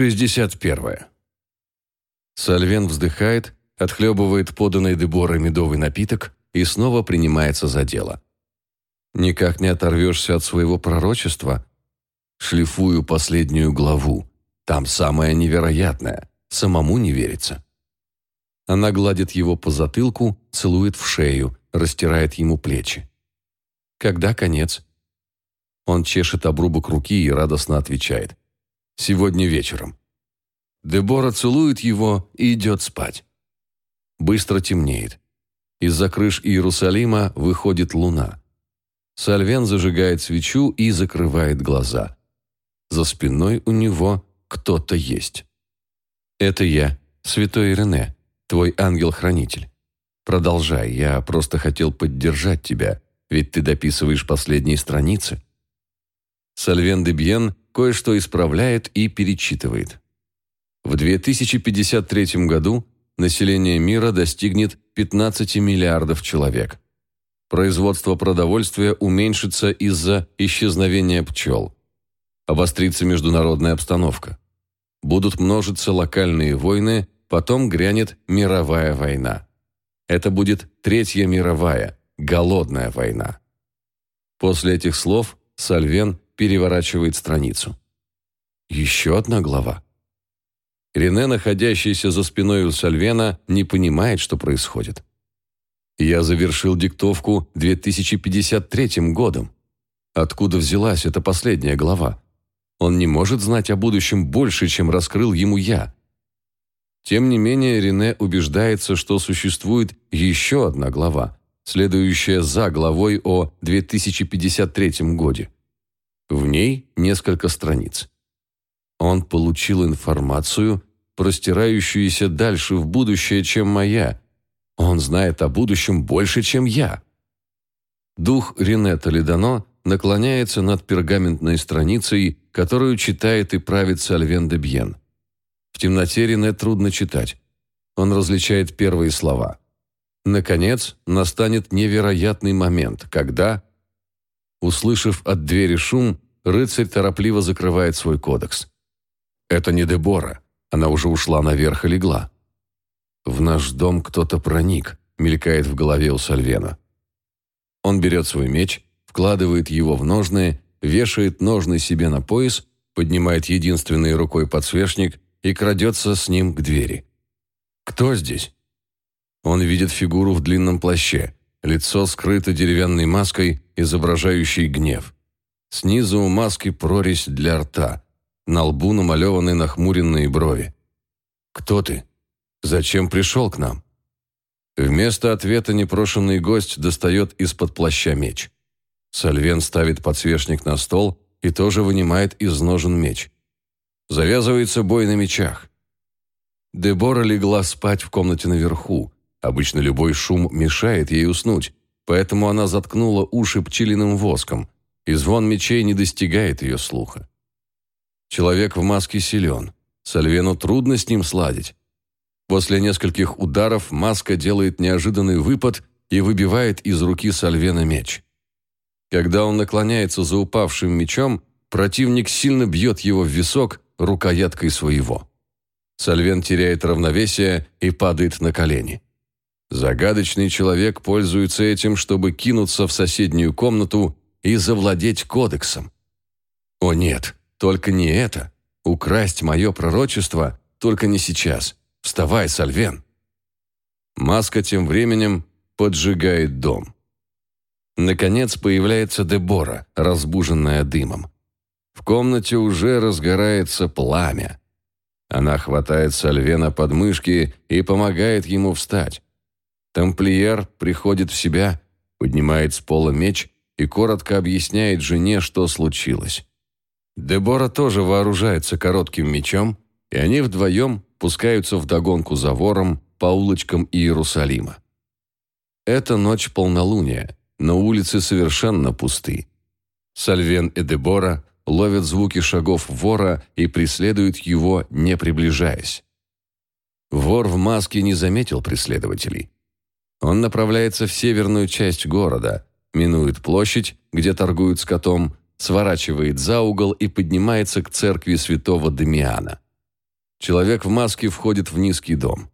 61. Сальвен вздыхает, отхлебывает поданный Деборой медовый напиток и снова принимается за дело. Никак не оторвешься от своего пророчества. Шлифую последнюю главу. Там самое невероятное. Самому не верится. Она гладит его по затылку, целует в шею, растирает ему плечи. Когда конец? Он чешет обрубок руки и радостно отвечает. Сегодня вечером. Дебора целует его и идет спать. Быстро темнеет. Из-за крыш Иерусалима выходит луна. Сальвен зажигает свечу и закрывает глаза. За спиной у него кто-то есть. «Это я, святой Ирене, твой ангел-хранитель. Продолжай, я просто хотел поддержать тебя, ведь ты дописываешь последние страницы». Сальвен де Бьен кое-что исправляет и перечитывает. В 2053 году население мира достигнет 15 миллиардов человек. Производство продовольствия уменьшится из-за исчезновения пчел. Обострится международная обстановка. Будут множиться локальные войны, потом грянет мировая война. Это будет Третья мировая, голодная война. После этих слов Сальвен переворачивает страницу. Еще одна глава. Рене, находящийся за спиной у Сальвена, не понимает, что происходит. Я завершил диктовку 2053 годом. Откуда взялась эта последняя глава? Он не может знать о будущем больше, чем раскрыл ему я. Тем не менее, Рене убеждается, что существует еще одна глава, следующая за главой о 2053 годе. В ней несколько страниц. Он получил информацию, простирающуюся дальше в будущее, чем моя. Он знает о будущем больше, чем я. Дух Рене Толедано наклоняется над пергаментной страницей, которую читает и правит Сальвен де Бьен. В темноте Рене трудно читать. Он различает первые слова. Наконец, настанет невероятный момент, когда Услышав от двери шум, рыцарь торопливо закрывает свой кодекс. Это не Дебора. Она уже ушла наверх и легла. В наш дом кто-то проник, мелькает в голове у Сальвена. Он берет свой меч, вкладывает его в ножны, вешает ножны себе на пояс, поднимает единственной рукой подсвечник и крадется с ним к двери. Кто здесь? Он видит фигуру в длинном плаще. Лицо скрыто деревянной маской, изображающей гнев. Снизу у маски прорезь для рта. На лбу намалеваны нахмуренные брови. «Кто ты? Зачем пришел к нам?» Вместо ответа непрошенный гость достает из-под плаща меч. Сальвен ставит подсвечник на стол и тоже вынимает из ножен меч. Завязывается бой на мечах. Дебора легла спать в комнате наверху, Обычно любой шум мешает ей уснуть, поэтому она заткнула уши пчелиным воском, и звон мечей не достигает ее слуха. Человек в маске силен. Сальвену трудно с ним сладить. После нескольких ударов маска делает неожиданный выпад и выбивает из руки Сальвена меч. Когда он наклоняется за упавшим мечом, противник сильно бьет его в висок рукояткой своего. Сальвен теряет равновесие и падает на колени. Загадочный человек пользуется этим, чтобы кинуться в соседнюю комнату и завладеть кодексом. О нет, только не это. Украсть мое пророчество, только не сейчас. Вставай, Сальвен. Маска тем временем поджигает дом. Наконец появляется Дебора, разбуженная дымом. В комнате уже разгорается пламя. Она хватает Сальвена под мышки и помогает ему встать. Тамплиер приходит в себя, поднимает с пола меч и коротко объясняет жене, что случилось. Дебора тоже вооружается коротким мечом, и они вдвоем пускаются в догонку за вором по улочкам Иерусалима. Это ночь полнолуния, но улицы совершенно пусты. Сальвен и Дебора ловят звуки шагов вора и преследуют его, не приближаясь. Вор в маске не заметил преследователей. Он направляется в северную часть города, минует площадь, где торгуют скотом, сворачивает за угол и поднимается к церкви святого Дамиана. Человек в маске входит в низкий дом.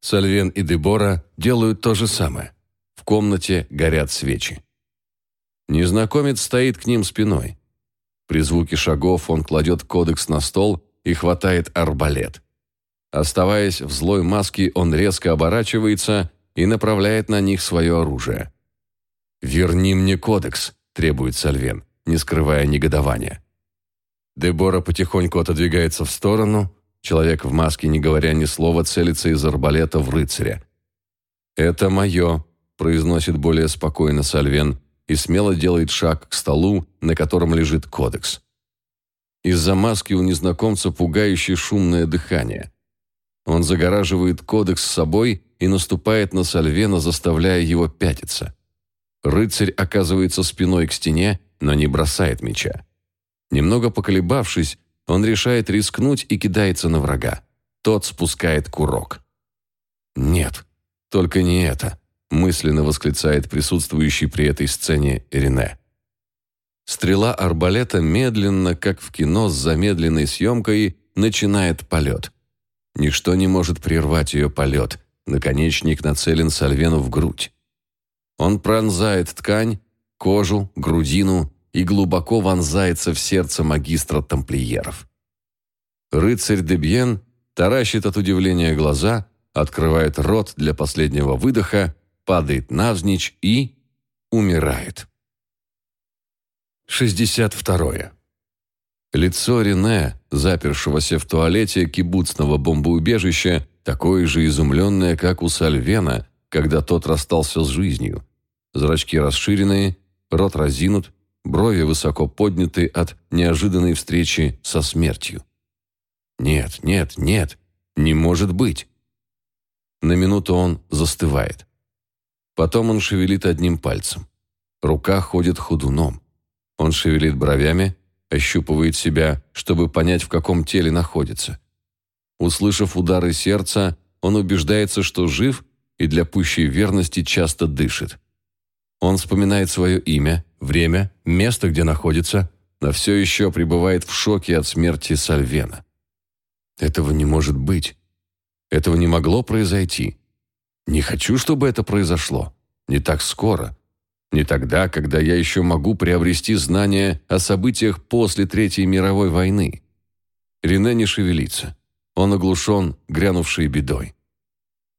Сальвен и Дебора делают то же самое. В комнате горят свечи. Незнакомец стоит к ним спиной. При звуке шагов он кладет кодекс на стол и хватает арбалет. Оставаясь в злой маске, он резко оборачивается и направляет на них свое оружие. «Верни мне кодекс», – требует Сальвен, не скрывая негодования. Дебора потихоньку отодвигается в сторону. Человек в маске, не говоря ни слова, целится из арбалета в рыцаря. «Это мое», – произносит более спокойно Сальвен и смело делает шаг к столу, на котором лежит кодекс. Из-за маски у незнакомца пугающее шумное дыхание. Он загораживает кодекс с собой и наступает на Сальвена, заставляя его пятиться. Рыцарь оказывается спиной к стене, но не бросает меча. Немного поколебавшись, он решает рискнуть и кидается на врага. Тот спускает курок. «Нет, только не это», – мысленно восклицает присутствующий при этой сцене Рене. Стрела арбалета медленно, как в кино с замедленной съемкой, начинает полет. Ничто не может прервать ее полет. Наконечник нацелен Сальвену в грудь. Он пронзает ткань, кожу, грудину и глубоко вонзается в сердце магистра тамплиеров. Рыцарь Дебьен таращит от удивления глаза, открывает рот для последнего выдоха, падает навзничь и умирает. 62. Лицо Рене, запершегося в туалете кибуцного бомбоубежища, такое же изумленное, как у Сальвена, когда тот расстался с жизнью. Зрачки расширенные, рот разинут, брови высоко подняты от неожиданной встречи со смертью. Нет, нет, нет, не может быть. На минуту он застывает. Потом он шевелит одним пальцем. Рука ходит ходуном. Он шевелит бровями, ощупывает себя, чтобы понять, в каком теле находится. Услышав удары сердца, он убеждается, что жив и для пущей верности часто дышит. Он вспоминает свое имя, время, место, где находится, но все еще пребывает в шоке от смерти Сальвена. Этого не может быть. Этого не могло произойти. Не хочу, чтобы это произошло. Не так скоро. Не тогда, когда я еще могу приобрести знания о событиях после Третьей мировой войны. Рене не шевелится. Он оглушен, грянувшей бедой.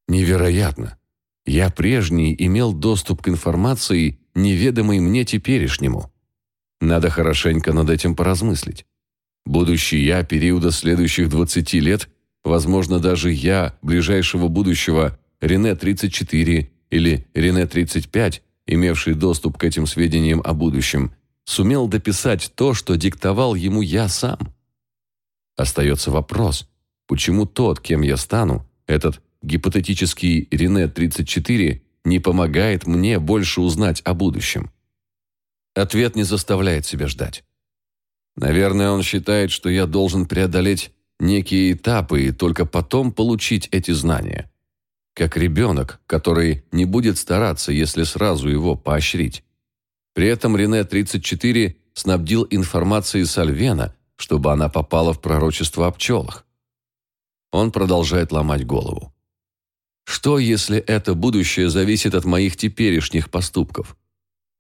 Невероятно. Я прежний имел доступ к информации, неведомой мне теперешнему. Надо хорошенько над этим поразмыслить. Будущий я периода следующих 20 лет, возможно, даже я ближайшего будущего Рене 34 или Рене 35, имевший доступ к этим сведениям о будущем, сумел дописать то, что диктовал ему я сам. Остается вопрос, почему тот, кем я стану, этот гипотетический Рене-34, не помогает мне больше узнать о будущем? Ответ не заставляет себя ждать. Наверное, он считает, что я должен преодолеть некие этапы и только потом получить эти знания как ребенок, который не будет стараться, если сразу его поощрить. При этом Рене 34 снабдил информацией Сальвена, чтобы она попала в пророчество о пчелах. Он продолжает ломать голову. Что, если это будущее зависит от моих теперешних поступков?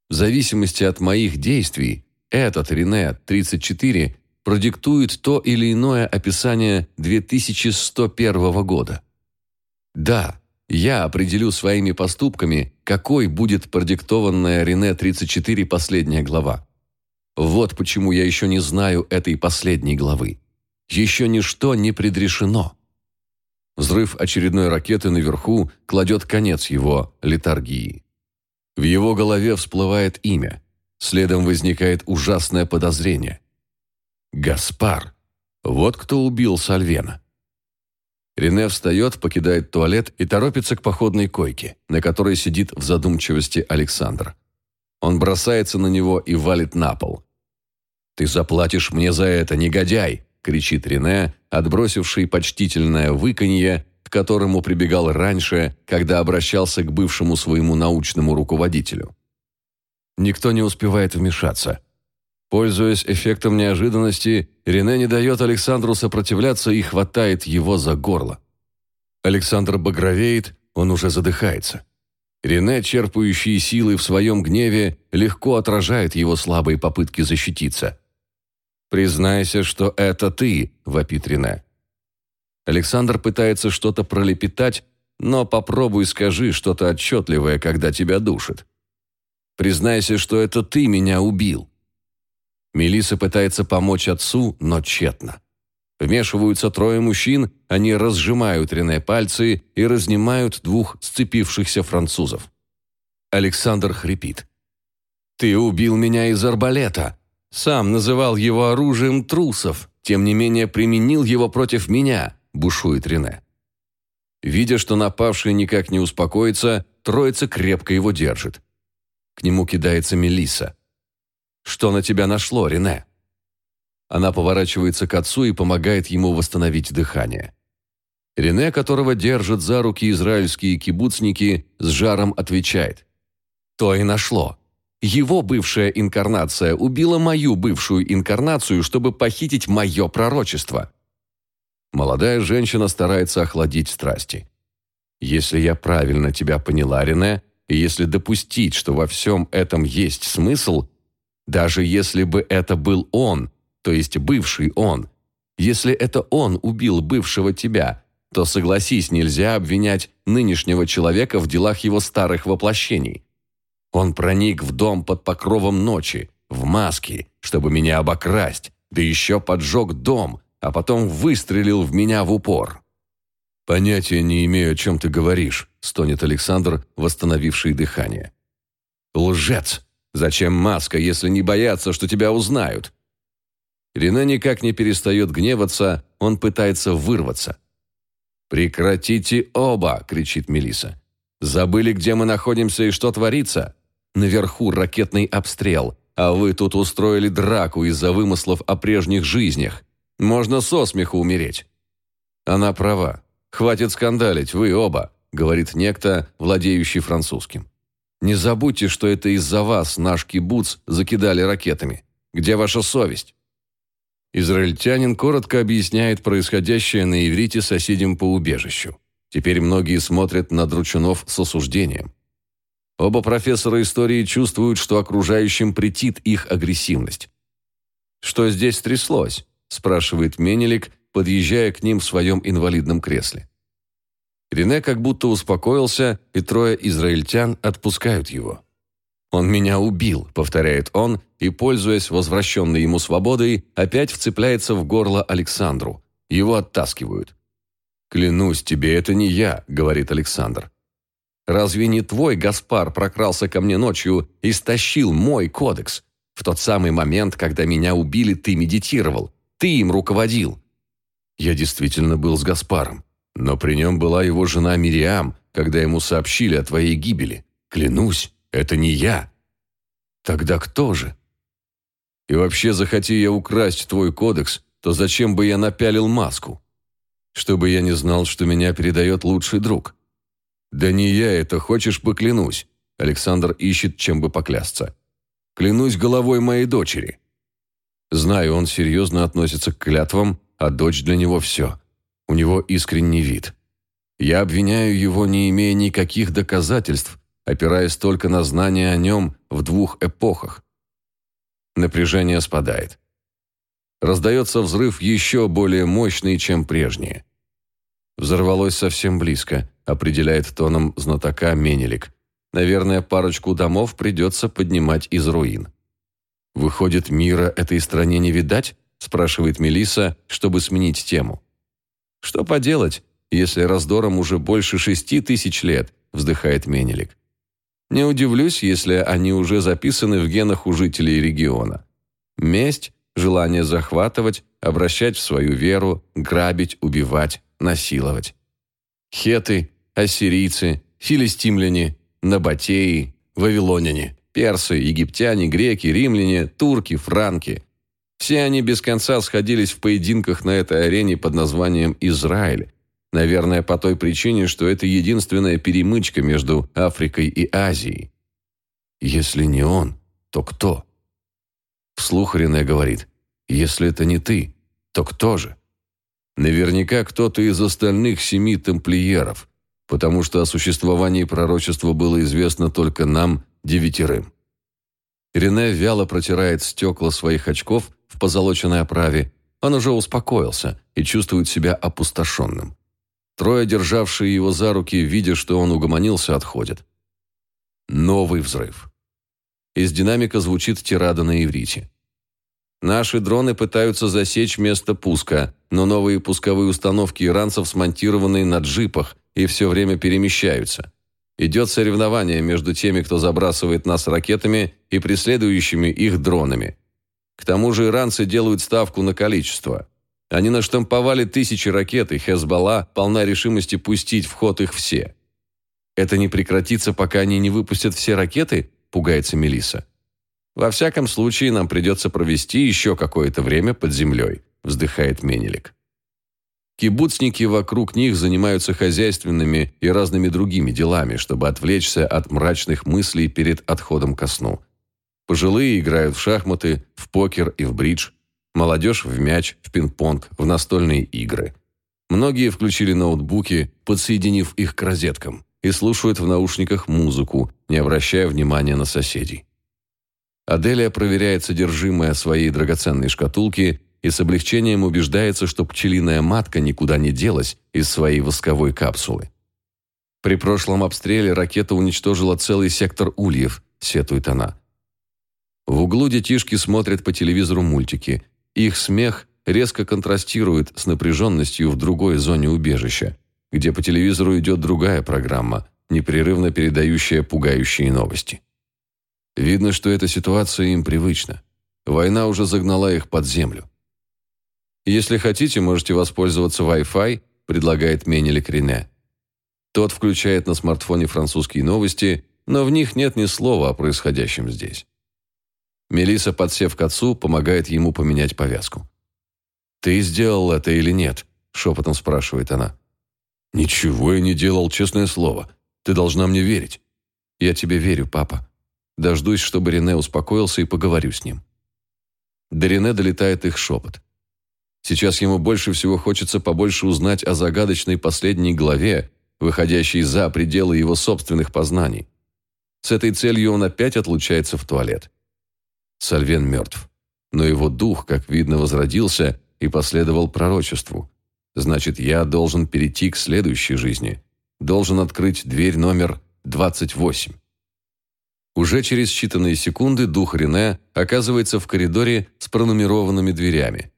В зависимости от моих действий, этот Рене 34 продиктует то или иное описание 2101 года. Да, я определю своими поступками, какой будет продиктованная Рене 34 последняя глава. Вот почему я еще не знаю этой последней главы. Еще ничто не предрешено. Взрыв очередной ракеты наверху кладет конец его летаргии. В его голове всплывает имя. Следом возникает ужасное подозрение. Гаспар. Вот кто убил Сальвена. Рене встает, покидает туалет и торопится к походной койке, на которой сидит в задумчивости Александр. Он бросается на него и валит на пол. «Ты заплатишь мне за это, негодяй!» – кричит Рене, отбросивший почтительное выканье, к которому прибегал раньше, когда обращался к бывшему своему научному руководителю. Никто не успевает вмешаться. Пользуясь эффектом неожиданности, Рене не дает Александру сопротивляться и хватает его за горло. Александр багровеет, он уже задыхается. Рене, черпающий силы в своем гневе, легко отражает его слабые попытки защититься. «Признайся, что это ты», – вопит Рене. Александр пытается что-то пролепетать, но попробуй скажи что-то отчетливое, когда тебя душит. «Признайся, что это ты меня убил». Мелиса пытается помочь отцу, но тщетно. Вмешиваются трое мужчин, они разжимают Рене пальцы и разнимают двух сцепившихся французов. Александр хрипит. «Ты убил меня из арбалета!» Сам называл его оружием трусов, тем не менее применил его против меня, бушует Рене. Видя, что напавший никак не успокоится, троица крепко его держит. К нему кидается Мелиса. «Что на тебя нашло, Рене?» Она поворачивается к отцу и помогает ему восстановить дыхание. Рене, которого держат за руки израильские кибуцники, с жаром отвечает. «То и нашло. Его бывшая инкарнация убила мою бывшую инкарнацию, чтобы похитить мое пророчество». Молодая женщина старается охладить страсти. «Если я правильно тебя поняла, Рене, и если допустить, что во всем этом есть смысл, даже если бы это был он, то есть бывший он. Если это он убил бывшего тебя, то, согласись, нельзя обвинять нынешнего человека в делах его старых воплощений. Он проник в дом под покровом ночи, в маске, чтобы меня обокрасть, да еще поджег дом, а потом выстрелил в меня в упор. «Понятия не имею, о чем ты говоришь», – стонет Александр, восстановивший дыхание. «Лжец! Зачем маска, если не бояться, что тебя узнают? Рене никак не перестает гневаться, он пытается вырваться. «Прекратите оба!» – кричит Мелиса. «Забыли, где мы находимся и что творится? Наверху ракетный обстрел, а вы тут устроили драку из-за вымыслов о прежних жизнях. Можно со смеху умереть». Она права. «Хватит скандалить, вы оба», – говорит некто, владеющий французским. «Не забудьте, что это из-за вас наш кибуц закидали ракетами. Где ваша совесть?» Израильтянин коротко объясняет происходящее на иврите соседям по убежищу. Теперь многие смотрят на Дручунов с осуждением. Оба профессора истории чувствуют, что окружающим претит их агрессивность. «Что здесь стряслось?» – спрашивает Менелик, подъезжая к ним в своем инвалидном кресле. Рене как будто успокоился, и трое израильтян отпускают его. «Он меня убил», — повторяет он, и, пользуясь возвращенной ему свободой, опять вцепляется в горло Александру. Его оттаскивают. «Клянусь тебе, это не я», — говорит Александр. «Разве не твой Гаспар прокрался ко мне ночью и стащил мой кодекс? В тот самый момент, когда меня убили, ты медитировал. Ты им руководил». Я действительно был с Гаспаром, но при нем была его жена Мириам, когда ему сообщили о твоей гибели. Клянусь, это не я. Тогда кто же? И вообще, захоти я украсть твой кодекс, то зачем бы я напялил маску? Чтобы я не знал, что меня передает лучший друг. Да не я это, хочешь, поклянусь. Александр ищет, чем бы поклясться. Клянусь головой моей дочери. Знаю, он серьезно относится к клятвам, а дочь для него все. У него искренний вид. Я обвиняю его, не имея никаких доказательств, опираясь только на знания о нем в двух эпохах. Напряжение спадает. Раздается взрыв еще более мощный, чем прежние. Взорвалось совсем близко, определяет тоном знатока Менелик. Наверное, парочку домов придется поднимать из руин. «Выходит, мира этой стране не видать?» спрашивает Мелиса, чтобы сменить тему. «Что поделать, если раздором уже больше шести тысяч лет?» вздыхает Менелик. Не удивлюсь, если они уже записаны в генах у жителей региона. Месть, желание захватывать, обращать в свою веру, грабить, убивать, насиловать. Хеты, ассирийцы, филистимляне, набатеи, вавилоняне, персы, египтяне, греки, римляне, турки, франки. Все они без конца сходились в поединках на этой арене под названием Израиль, Наверное, по той причине, что это единственная перемычка между Африкой и Азией. Если не он, то кто? Вслух Рене говорит, «Если это не ты, то кто же?» Наверняка кто-то из остальных семи тамплиеров, потому что о существовании пророчества было известно только нам, девятерым. Рене вяло протирает стекла своих очков в позолоченной оправе. Он уже успокоился и чувствует себя опустошенным. Трое, державшие его за руки, видя, что он угомонился, отходят. Новый взрыв. Из динамика звучит тирада на иврите. Наши дроны пытаются засечь место пуска, но новые пусковые установки иранцев смонтированы на джипах и все время перемещаются. Идет соревнование между теми, кто забрасывает нас ракетами, и преследующими их дронами. К тому же иранцы делают ставку на количество. Они наштамповали тысячи ракет, и Хезбалла полна решимости пустить в ход их все. «Это не прекратится, пока они не выпустят все ракеты?» – пугается Мелиса. «Во всяком случае, нам придется провести еще какое-то время под землей», – вздыхает Менелик. Кибуцники вокруг них занимаются хозяйственными и разными другими делами, чтобы отвлечься от мрачных мыслей перед отходом ко сну. Пожилые играют в шахматы, в покер и в бридж. Молодежь в мяч, в пинг-понг, в настольные игры. Многие включили ноутбуки, подсоединив их к розеткам, и слушают в наушниках музыку, не обращая внимания на соседей. Аделия проверяет содержимое своей драгоценной шкатулки и с облегчением убеждается, что пчелиная матка никуда не делась из своей восковой капсулы. При прошлом обстреле ракета уничтожила целый сектор ульев, сетует она. В углу детишки смотрят по телевизору мультики. Их смех резко контрастирует с напряженностью в другой зоне убежища, где по телевизору идет другая программа, непрерывно передающая пугающие новости. Видно, что эта ситуация им привычна. Война уже загнала их под землю. Если хотите, можете воспользоваться Wi-Fi, предлагает Менелик Рене. Тот включает на смартфоне французские новости, но в них нет ни слова о происходящем здесь. Мелиса, подсев к отцу, помогает ему поменять повязку. «Ты сделал это или нет?» – шепотом спрашивает она. «Ничего я не делал, честное слово. Ты должна мне верить». «Я тебе верю, папа. Дождусь, чтобы Рене успокоился и поговорю с ним». До Рене долетает их шепот. Сейчас ему больше всего хочется побольше узнать о загадочной последней главе, выходящей за пределы его собственных познаний. С этой целью он опять отлучается в туалет. Сальвен мертв. Но его дух, как видно, возродился и последовал пророчеству. Значит, я должен перейти к следующей жизни. Должен открыть дверь номер 28. Уже через считанные секунды дух Рене оказывается в коридоре с пронумерованными дверями.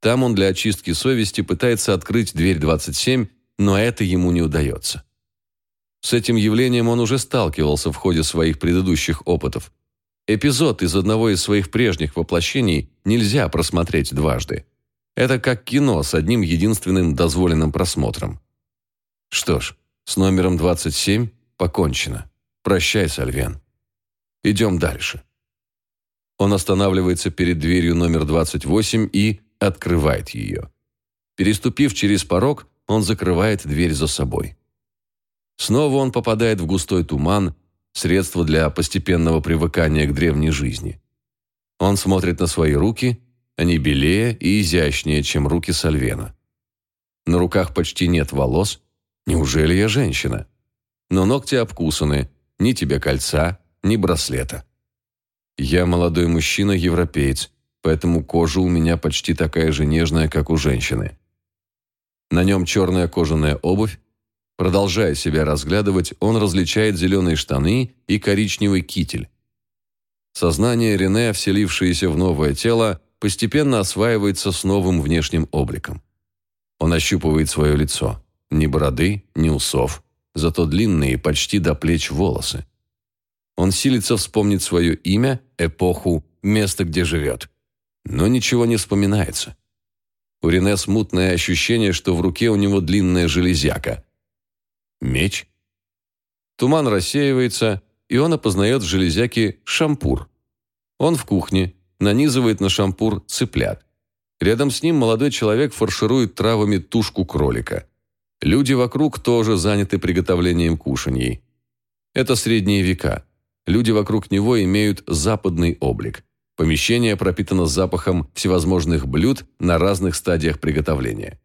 Там он для очистки совести пытается открыть дверь 27, но это ему не удается. С этим явлением он уже сталкивался в ходе своих предыдущих опытов. Эпизод из одного из своих прежних воплощений нельзя просмотреть дважды. Это как кино с одним единственным дозволенным просмотром. Что ж, с номером 27 покончено. Прощай, Сальвен. Идем дальше. Он останавливается перед дверью номер 28 и открывает ее. Переступив через порог, он закрывает дверь за собой. Снова он попадает в густой туман, средство для постепенного привыкания к древней жизни. Он смотрит на свои руки, они белее и изящнее, чем руки Сальвена. На руках почти нет волос. Неужели я женщина? Но ногти обкусаны, ни тебе кольца, ни браслета. Я молодой мужчина-европеец, поэтому кожа у меня почти такая же нежная, как у женщины. На нем черная кожаная обувь. Продолжая себя разглядывать, он различает зеленые штаны и коричневый китель. Сознание Рене, вселившееся в новое тело, постепенно осваивается с новым внешним обликом. Он ощупывает свое лицо. Ни бороды, ни усов, зато длинные, почти до плеч волосы. Он силится вспомнить свое имя, эпоху, место, где живет но ничего не вспоминается. У Рене смутное ощущение, что в руке у него длинная железяка. Меч? Туман рассеивается, и он опознает в железяке шампур. Он в кухне, нанизывает на шампур цыплят. Рядом с ним молодой человек фарширует травами тушку кролика. Люди вокруг тоже заняты приготовлением кушаний. Это средние века. Люди вокруг него имеют западный облик – Помещение пропитано запахом всевозможных блюд на разных стадиях приготовления.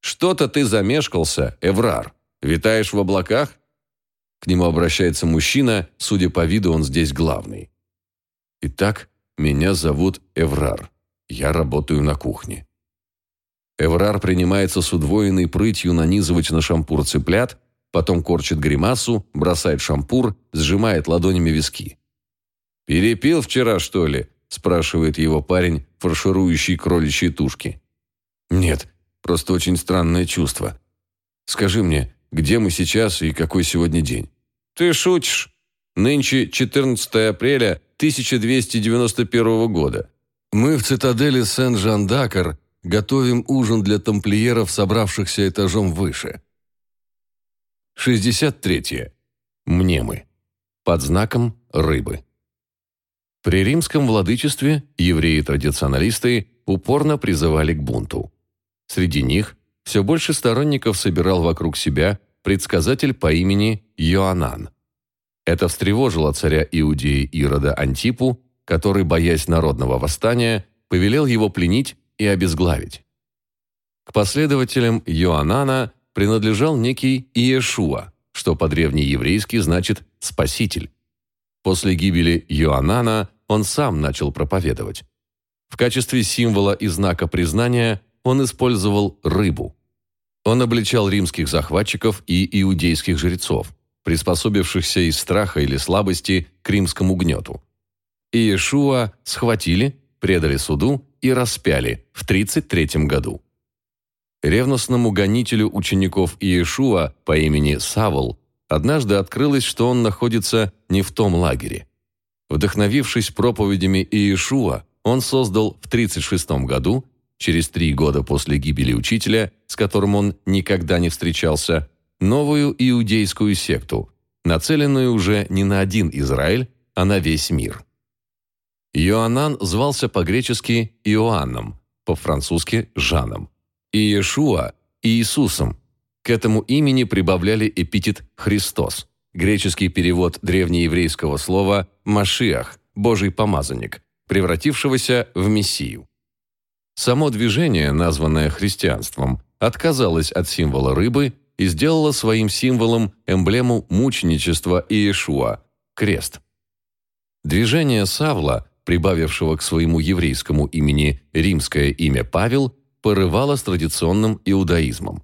«Что-то ты замешкался, Эврар. Витаешь в облаках?» К нему обращается мужчина, судя по виду, он здесь главный. «Итак, меня зовут Эврар. Я работаю на кухне». Эврар принимается с удвоенной прытью нанизывать на шампур цыплят, потом корчит гримасу, бросает шампур, сжимает ладонями виски. «Перепил вчера, что ли?» – спрашивает его парень, фарширующий кроличьи тушки. «Нет, просто очень странное чувство. Скажи мне, где мы сейчас и какой сегодня день?» «Ты шутишь. Нынче 14 апреля 1291 года. Мы в цитадели Сен-Жан-Дакар готовим ужин для тамплиеров, собравшихся этажом выше». 63. Мнемы. Под знаком рыбы. При римском владычестве евреи-традиционалисты упорно призывали к бунту. Среди них все больше сторонников собирал вокруг себя предсказатель по имени Йоанан. Это встревожило царя Иудеи Ирода Антипу, который, боясь народного восстания, повелел его пленить и обезглавить. К последователям Йоанана принадлежал некий Иешуа, что по-древнееврейски значит «спаситель». После гибели Йоанана он сам начал проповедовать. В качестве символа и знака признания он использовал рыбу. Он обличал римских захватчиков и иудейских жрецов, приспособившихся из страха или слабости к римскому гнету. Иешуа схватили, предали суду и распяли в 33 году. Ревностному гонителю учеников Иешуа по имени Савол однажды открылось, что он находится не в том лагере. Вдохновившись проповедями Иешуа, он создал в 36 году, через три года после гибели учителя, с которым он никогда не встречался, новую иудейскую секту, нацеленную уже не на один Израиль, а на весь мир. Иоаннан звался по-гречески Иоанном, по-французски Жаном, и Иешуа – Иисусом, к этому имени прибавляли эпитет «Христос», греческий перевод древнееврейского слова «Машиах», «Божий помазанник», превратившегося в Мессию. Само движение, названное христианством, отказалось от символа рыбы и сделало своим символом эмблему мученичества Иешуа – крест. Движение Савла, прибавившего к своему еврейскому имени римское имя Павел, порывало с традиционным иудаизмом.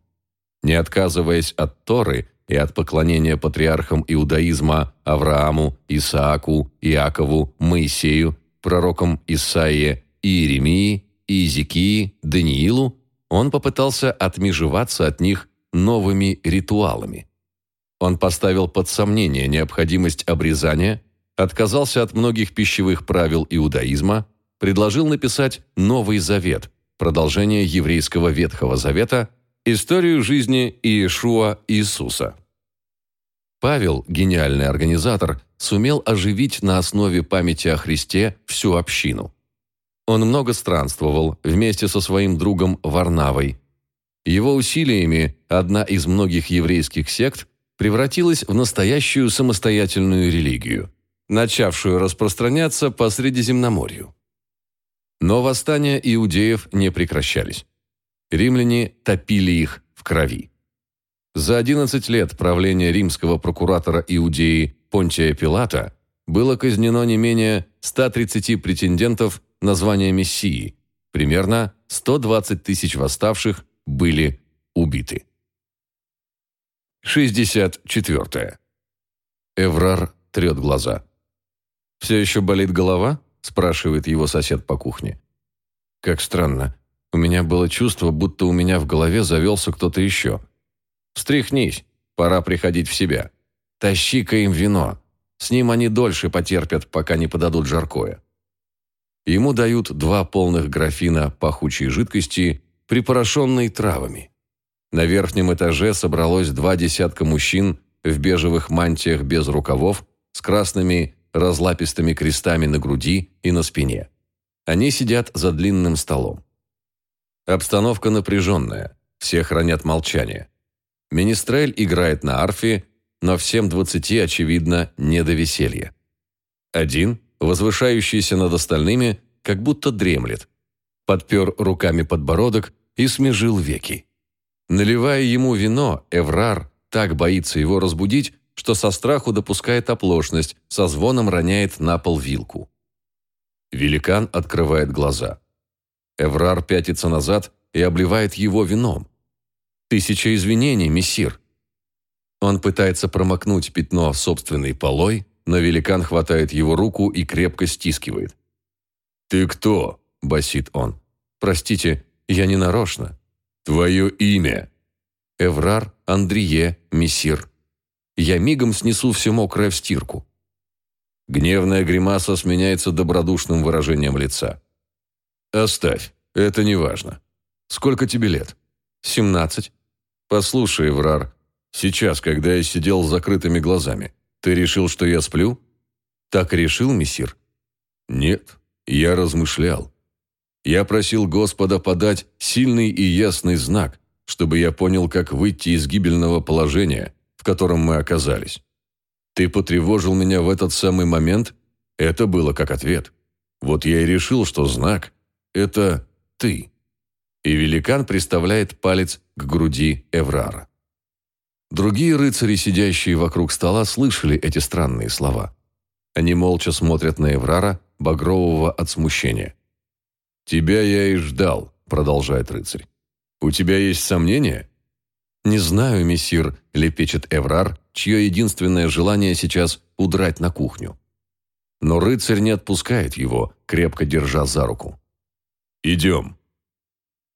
Не отказываясь от Торы и от поклонения патриархам иудаизма Аврааму, Исааку, Иакову, Моисею, пророкам Исаие, Иеремии, Иезекии, Даниилу, он попытался отмежеваться от них новыми ритуалами. Он поставил под сомнение необходимость обрезания, отказался от многих пищевых правил иудаизма, предложил написать Новый Завет, продолжение еврейского Ветхого Завета, Историю жизни Иешуа Иисуса. Павел, гениальный организатор, сумел оживить на основе памяти о Христе всю общину. Он много странствовал вместе со своим другом Варнавой. Его усилиями одна из многих еврейских сект превратилась в настоящую самостоятельную религию, начавшую распространяться по Средиземноморью. Но восстания иудеев не прекращались. Римляне топили их в крови. За 11 лет правления римского прокуратора Иудеи Понтия Пилата было казнено не менее 130 претендентов на звание Мессии. Примерно 120 тысяч восставших были убиты. 64. Эврар трет глаза. «Все еще болит голова?» – спрашивает его сосед по кухне. «Как странно. У меня было чувство, будто у меня в голове завелся кто-то еще. «Встряхнись, пора приходить в себя. Тащи-ка им вино. С ним они дольше потерпят, пока не подадут жаркое». Ему дают два полных графина пахучей жидкости, припорошенной травами. На верхнем этаже собралось два десятка мужчин в бежевых мантиях без рукавов с красными разлапистыми крестами на груди и на спине. Они сидят за длинным столом. Обстановка напряженная, все хранят молчание. Министрель играет на арфе, но всем двадцати, очевидно, не до веселья. Один, возвышающийся над остальными, как будто дремлет. Подпер руками подбородок и смежил веки. Наливая ему вино, Эврар так боится его разбудить, что со страху допускает оплошность, со звоном роняет на пол вилку. Великан открывает глаза. Эврар пятится назад и обливает его вином. «Тысяча извинений, мессир». Он пытается промокнуть пятно собственной полой, но великан хватает его руку и крепко стискивает. «Ты кто?» – басит он. «Простите, я не нарочно». «Твое имя?» «Эврар Андрие Мессир». Я мигом снесу все мокрое в стирку. Гневная гримаса сменяется добродушным выражением лица. «Оставь, это не важно. Сколько тебе лет?» «Семнадцать». «Послушай, Эврар, сейчас, когда я сидел с закрытыми глазами, ты решил, что я сплю?» «Так решил, мессир?» «Нет, я размышлял. Я просил Господа подать сильный и ясный знак, чтобы я понял, как выйти из гибельного положения, в котором мы оказались. Ты потревожил меня в этот самый момент, это было как ответ. Вот я и решил, что знак – это ты. И великан приставляет палец к груди Эврара. Другие рыцари, сидящие вокруг стола, слышали эти странные слова. Они молча смотрят на Эврара, багрового от смущения. «Тебя я и ждал», – продолжает рыцарь. «У тебя есть сомнения?» «Не знаю, мессир», – лепечет Эврар, чье единственное желание сейчас – удрать на кухню. Но рыцарь не отпускает его, крепко держа за руку. «Идем».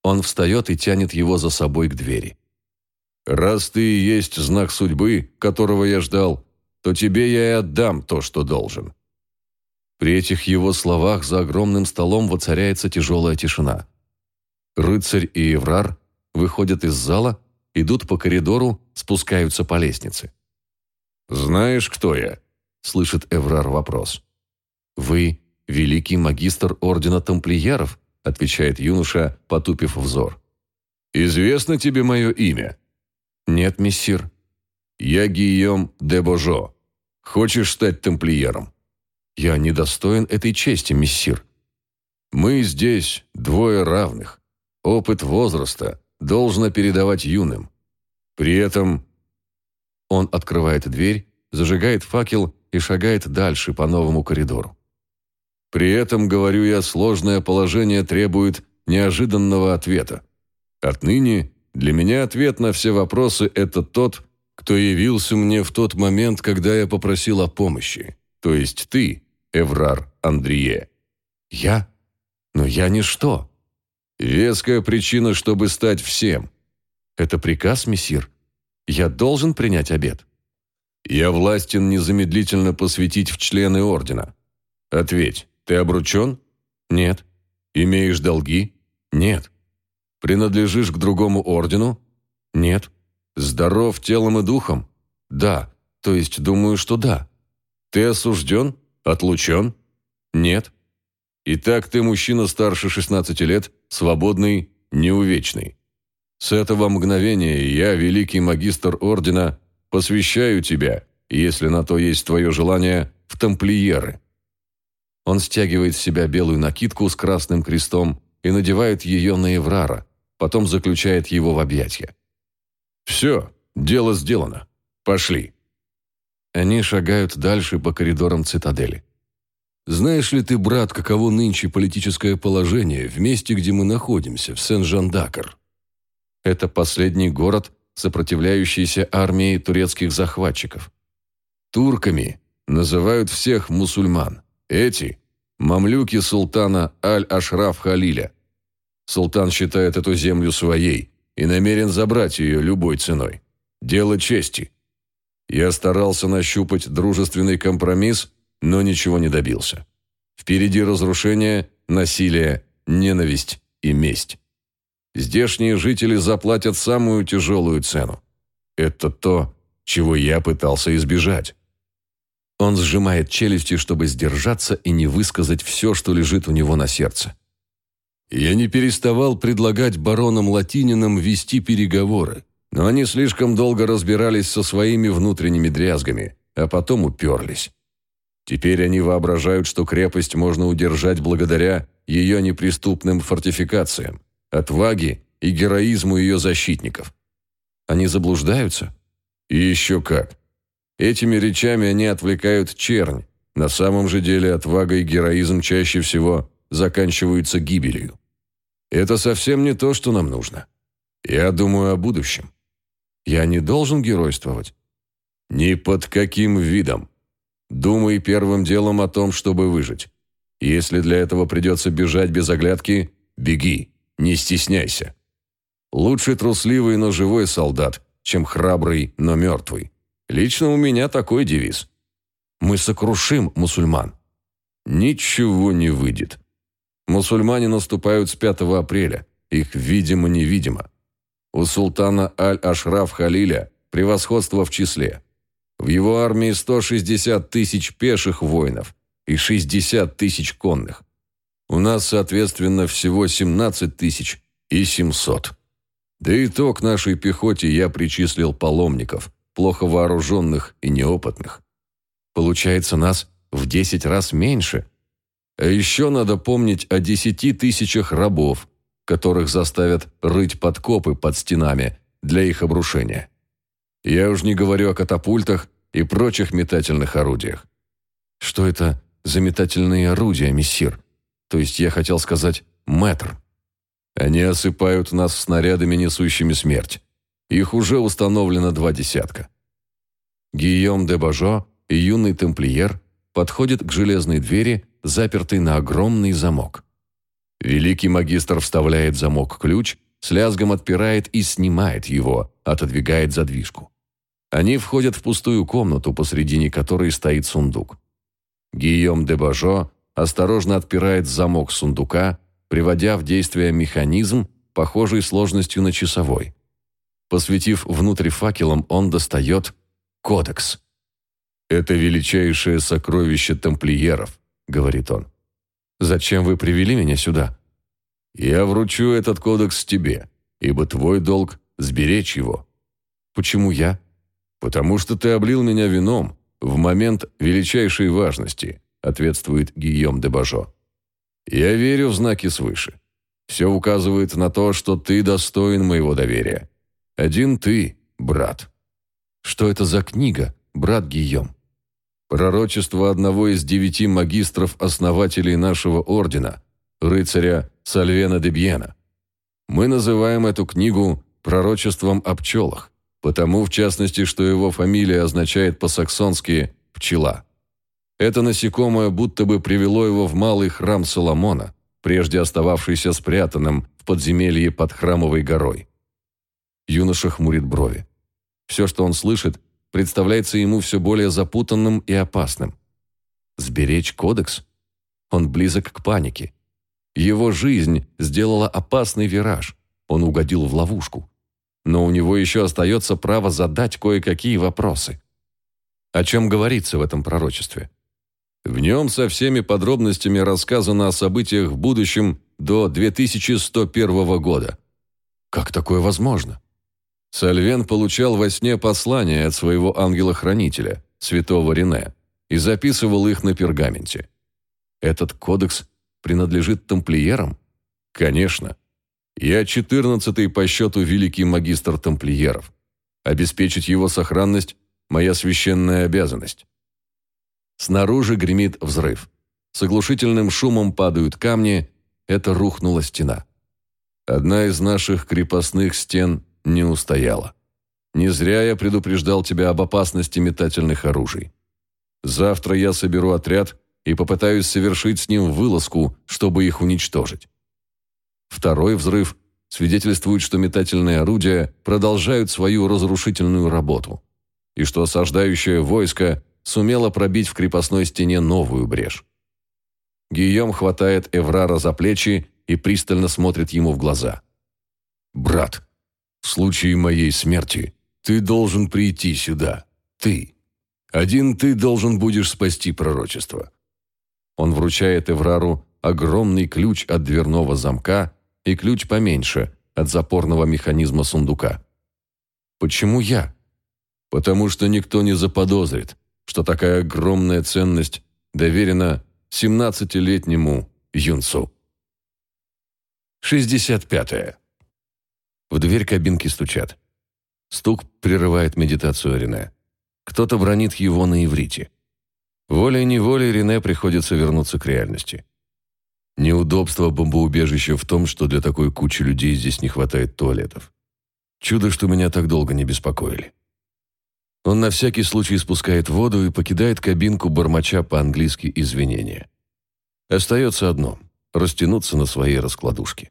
Он встает и тянет его за собой к двери. «Раз ты и есть знак судьбы, которого я ждал, то тебе я и отдам то, что должен». При этих его словах за огромным столом воцаряется тяжелая тишина. Рыцарь и Еврар выходят из зала идут по коридору, спускаются по лестнице. «Знаешь, кто я?» – слышит Эврар вопрос. «Вы великий магистр Ордена Тамплиеров?» – отвечает юноша, потупив взор. «Известно тебе мое имя?» «Нет, мессир». «Я Гийом де Божо. Хочешь стать тамплиером?» «Я недостоин этой чести, мессир». «Мы здесь двое равных. Опыт возраста, должно передавать юным. При этом он открывает дверь, зажигает факел и шагает дальше по новому коридору. При этом, говорю я, сложное положение требует неожиданного ответа. Отныне для меня ответ на все вопросы – это тот, кто явился мне в тот момент, когда я попросил о помощи. То есть ты, Эврар Андрие. Я? Но я ничто. Веская причина, чтобы стать всем. Это приказ, мессир. Я должен принять обед. Я властен незамедлительно посвятить в члены ордена. Ответь, ты обручен? Нет. Имеешь долги? Нет. Принадлежишь к другому ордену? Нет. Здоров телом и духом? Да. То есть думаю, что да. Ты осужден? Отлучен? Нет. Итак, ты мужчина старше 16 лет, свободный, неувечный. С этого мгновения я, великий магистр ордена, посвящаю тебя, если на то есть твое желание, в тамплиеры». Он стягивает с себя белую накидку с красным крестом и надевает ее на Еврара, потом заключает его в объятья. «Все, дело сделано. Пошли». Они шагают дальше по коридорам цитадели. Знаешь ли ты, брат, каково нынче политическое положение в месте, где мы находимся, в Сен-Жан-Дакар? Это последний город, сопротивляющийся армии турецких захватчиков. Турками называют всех мусульман. Эти – мамлюки султана Аль-Ашраф Халиля. Султан считает эту землю своей и намерен забрать ее любой ценой. Дело чести. Я старался нащупать дружественный компромисс – но ничего не добился. Впереди разрушение, насилие, ненависть и месть. Здешние жители заплатят самую тяжелую цену. Это то, чего я пытался избежать. Он сжимает челюсти, чтобы сдержаться и не высказать все, что лежит у него на сердце. Я не переставал предлагать баронам Латининам вести переговоры, но они слишком долго разбирались со своими внутренними дрязгами, а потом уперлись. Теперь они воображают, что крепость можно удержать благодаря ее неприступным фортификациям, отваге и героизму ее защитников. Они заблуждаются? И еще как. Этими речами они отвлекают чернь. На самом же деле отвага и героизм чаще всего заканчиваются гибелью. Это совсем не то, что нам нужно. Я думаю о будущем. Я не должен геройствовать. Ни под каким видом. Думай первым делом о том, чтобы выжить. Если для этого придется бежать без оглядки, беги, не стесняйся. Лучше трусливый, но живой солдат, чем храбрый, но мертвый. Лично у меня такой девиз. Мы сокрушим мусульман. Ничего не выйдет. Мусульмане наступают с 5 апреля. Их видимо-невидимо. У султана Аль-Ашраф Халиля превосходство в числе. В его армии 160 тысяч пеших воинов и 60 тысяч конных. У нас, соответственно, всего 17 тысяч и 700. Да и то к нашей пехоте я причислил паломников, плохо вооруженных и неопытных. Получается, нас в 10 раз меньше. А еще надо помнить о 10 тысячах рабов, которых заставят рыть подкопы под стенами для их обрушения. Я уж не говорю о катапультах и прочих метательных орудиях. Что это за метательные орудия, мессир? То есть я хотел сказать «метр». Они осыпают нас снарядами, несущими смерть. Их уже установлено два десятка. Гийом де Бажо и юный темплиер подходят к железной двери, запертой на огромный замок. Великий магистр вставляет замок ключ, с лязгом отпирает и снимает его, отодвигает задвижку. Они входят в пустую комнату, посредине которой стоит сундук. Гийом де Бажо осторожно отпирает замок сундука, приводя в действие механизм, похожий сложностью на часовой. Посветив внутрь факелом, он достает кодекс. «Это величайшее сокровище тамплиеров», — говорит он. Зачем вы привели меня сюда? Я вручу этот кодекс тебе, ибо твой долг – сберечь его. Почему я? Потому что ты облил меня вином в момент величайшей важности, ответствует Гийом де Бажо. Я верю в знаки свыше. Все указывает на то, что ты достоин моего доверия. Один ты, брат. Что это за книга, брат Гийом? Пророчество одного из девяти магистров-основателей нашего ордена, рыцаря Сальвена де Бьена. Мы называем эту книгу пророчеством о пчелах, потому, в частности, что его фамилия означает по-саксонски «пчела». Это насекомое будто бы привело его в малый храм Соломона, прежде остававшийся спрятанным в подземелье под храмовой горой. Юноша хмурит брови. Все, что он слышит, представляется ему все более запутанным и опасным. Сберечь кодекс? Он близок к панике. Его жизнь сделала опасный вираж. Он угодил в ловушку. Но у него еще остается право задать кое-какие вопросы. О чем говорится в этом пророчестве? В нем со всеми подробностями рассказано о событиях в будущем до 2101 года. Как такое возможно? Сальвен получал во сне послания от своего ангела-хранителя, святого Рене, и записывал их на пергаменте. Этот кодекс принадлежит тамплиерам? Конечно. Я четырнадцатый по счету великий магистр тамплиеров. Обеспечить его сохранность – моя священная обязанность. Снаружи гремит взрыв. С оглушительным шумом падают камни. Это рухнула стена. Одна из наших крепостных стен не устояла. Не зря я предупреждал тебя об опасности метательных оружий. Завтра я соберу отряд и попытаюсь совершить с ним вылазку, чтобы их уничтожить. Второй взрыв свидетельствует, что метательные орудия продолжают свою разрушительную работу, и что осаждающее войско сумело пробить в крепостной стене новую брешь. Гийом хватает Эврара за плечи и пристально смотрит ему в глаза. «Брат, в случае моей смерти ты должен прийти сюда. Ты. Один ты должен будешь спасти пророчество». Он вручает Эврару огромный ключ от дверного замка и ключ поменьше от запорного механизма сундука. «Почему я?» «Потому что никто не заподозрит, что такая огромная ценность доверено 17-летнему юнцу. 65. -е. В дверь кабинки стучат. Стук прерывает медитацию Рене. Кто-то бронит его на иврите. Волей-неволей Рене приходится вернуться к реальности. Неудобство бомбоубежища в том, что для такой кучи людей здесь не хватает туалетов. Чудо, что меня так долго не беспокоили. Он на всякий случай спускает воду и покидает кабинку, бормоча по-английски извинения. Остается одно – растянуться на своей раскладушке.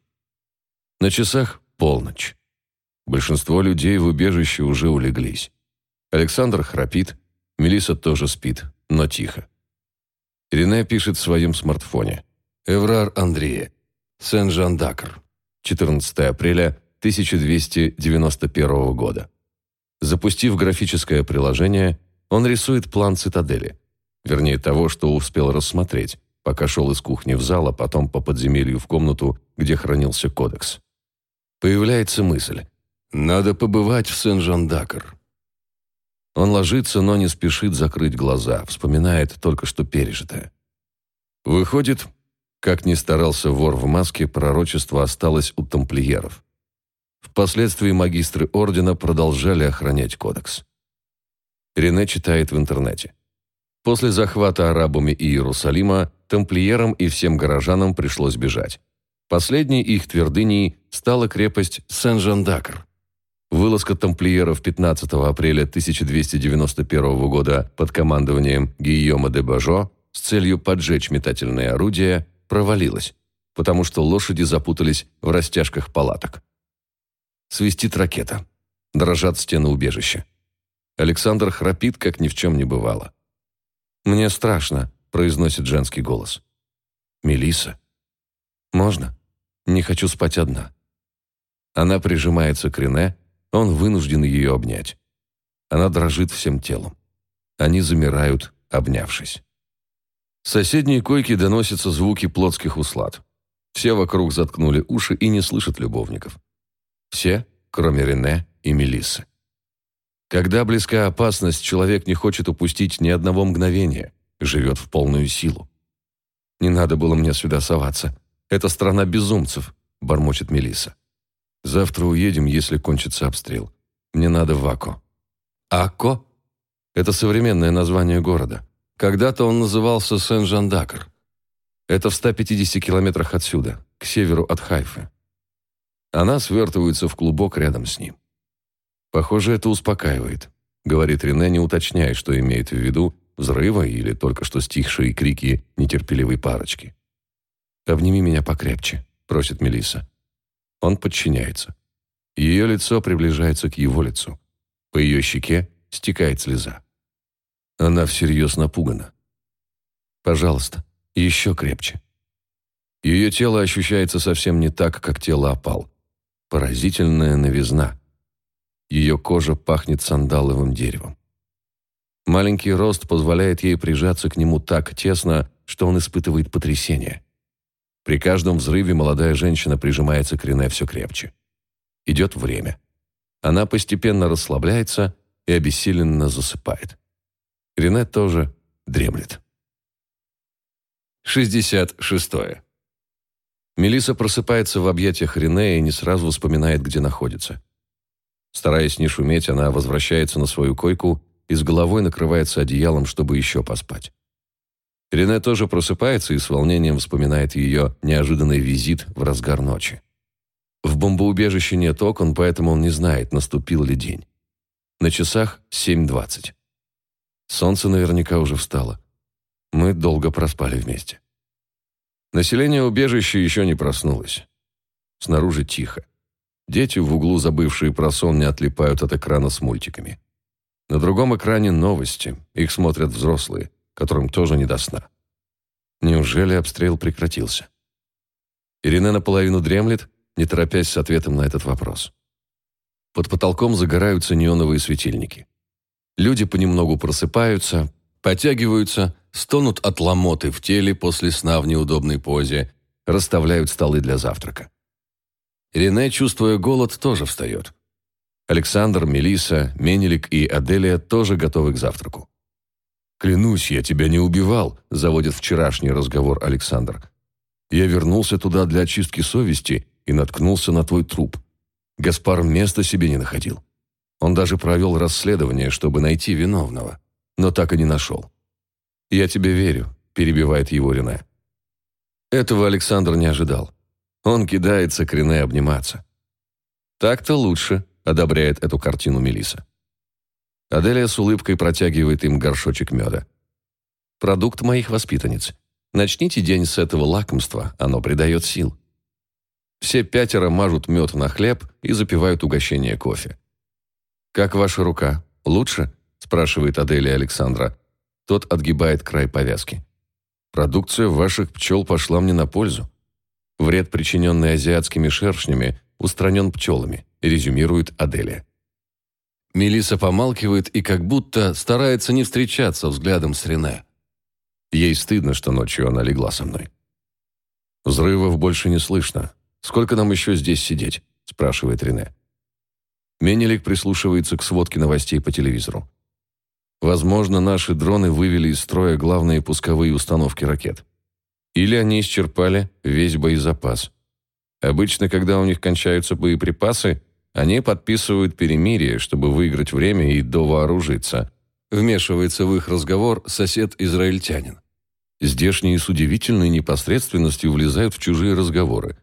На часах полночь. Большинство людей в убежище уже улеглись. Александр храпит, Мелиса тоже спит, но тихо. Рене пишет в своем смартфоне. Эврар Андрея. Сен-Жан-Дакр. 14 апреля 1291 года. Запустив графическое приложение, он рисует план цитадели. Вернее, того, что успел рассмотреть, пока шел из кухни в зал, а потом по подземелью в комнату, где хранился кодекс. Появляется мысль. Надо побывать в Сен-Жан-Дакр. Он ложится, но не спешит закрыть глаза, вспоминает только что пережитое. Выходит, как ни старался вор в маске, пророчество осталось у тамплиеров. Впоследствии магистры ордена продолжали охранять кодекс. Рене читает в интернете. После захвата арабами Иерусалима тамплиерам и всем горожанам пришлось бежать. Последней их твердыней стала крепость Сен-Жан-Дакр. Вылазка тамплиеров 15 апреля 1291 года под командованием Гийома де Бажо с целью поджечь метательные орудия провалилась, потому что лошади запутались в растяжках палаток. Свистит ракета. Дрожат стены убежища. Александр храпит, как ни в чем не бывало. «Мне страшно», — произносит женский голос. Мелиса. «Можно? Не хочу спать одна». Она прижимается к Рене, он вынужден ее обнять. Она дрожит всем телом. Они замирают, обнявшись. С соседней койки доносятся звуки плотских услад. Все вокруг заткнули уши и не слышат любовников. Все, кроме Рене и Мелиссы. Когда близка опасность, человек не хочет упустить ни одного мгновения, живет в полную силу. «Не надо было мне сюда соваться. Это страна безумцев», — бормочет Мелисса. «Завтра уедем, если кончится обстрел. Мне надо в Ако». «Ако?» Это современное название города. Когда-то он назывался Сен-Жан-Дакр. Это в 150 километрах отсюда, к северу от Хайфы. Она свертывается в клубок рядом с ним. «Похоже, это успокаивает», — говорит Рене, не уточняя, что имеет в виду, взрыва или только что стихшие крики нетерпеливой парочки. «Обними меня покрепче», — просит Мелиса. Он подчиняется. Ее лицо приближается к его лицу. По ее щеке стекает слеза. Она всерьез напугана. «Пожалуйста, еще крепче». Ее тело ощущается совсем не так, как тело опал. Поразительная новизна. Ее кожа пахнет сандаловым деревом. Маленький рост позволяет ей прижаться к нему так тесно, что он испытывает потрясение. При каждом взрыве молодая женщина прижимается к Рене все крепче. Идет время. Она постепенно расслабляется и обессиленно засыпает. Рене тоже дремлет. 66. Мелиса просыпается в объятиях Рене и не сразу вспоминает, где находится. Стараясь не шуметь, она возвращается на свою койку и с головой накрывается одеялом, чтобы еще поспать. Рене тоже просыпается и с волнением вспоминает ее неожиданный визит в разгар ночи. В бомбоубежище нет окон, поэтому он не знает, наступил ли день. На часах 7.20. Солнце наверняка уже встало. Мы долго проспали вместе. Население убежища еще не проснулось. Снаружи тихо. Дети в углу, забывшие про сон, не отлипают от экрана с мультиками. На другом экране новости. Их смотрят взрослые, которым тоже не до сна. Неужели обстрел прекратился? Ирина наполовину дремлет, не торопясь с ответом на этот вопрос. Под потолком загораются неоновые светильники. Люди понемногу просыпаются, подтягиваются, стонут от ломоты в теле после сна в неудобной позе, расставляют столы для завтрака. Рене, чувствуя голод, тоже встает. Александр, Мелиса, Менелик и Аделия тоже готовы к завтраку. «Клянусь, я тебя не убивал», – заводит вчерашний разговор Александр. «Я вернулся туда для очистки совести и наткнулся на твой труп. Гаспар места себе не находил. Он даже провел расследование, чтобы найти виновного, но так и не нашел. «Я тебе верю», – перебивает его Рене. Этого Александр не ожидал. Он кидается к Рене обниматься. «Так-то лучше», – одобряет эту картину Мелиса. Аделия с улыбкой протягивает им горшочек меда. «Продукт моих воспитанниц. Начните день с этого лакомства, оно придает сил». Все пятеро мажут мед на хлеб и запивают угощение кофе. «Как ваша рука? Лучше?» – спрашивает Аделия Александра. Тот отгибает край повязки. «Продукция ваших пчел пошла мне на пользу. Вред, причиненный азиатскими шершнями, устранен пчелами», – резюмирует Аделия. Мелиса помалкивает и как будто старается не встречаться взглядом с Рене. Ей стыдно, что ночью она легла со мной. «Взрывов больше не слышно. Сколько нам еще здесь сидеть?» – спрашивает Рене. Менелик прислушивается к сводке новостей по телевизору. Возможно, наши дроны вывели из строя главные пусковые установки ракет. Или они исчерпали весь боезапас. Обычно, когда у них кончаются боеприпасы, они подписывают перемирие, чтобы выиграть время и довооружиться. Вмешивается в их разговор сосед-израильтянин. Здешние с удивительной непосредственностью влезают в чужие разговоры.